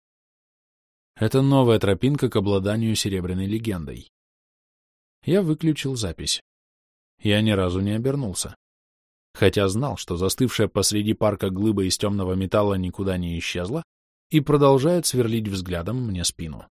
Speaker 1: Это новая тропинка к обладанию серебряной легендой. Я выключил запись. Я ни разу не обернулся. Хотя знал, что застывшая посреди парка глыба из темного металла никуда не исчезла и продолжает сверлить взглядом мне спину.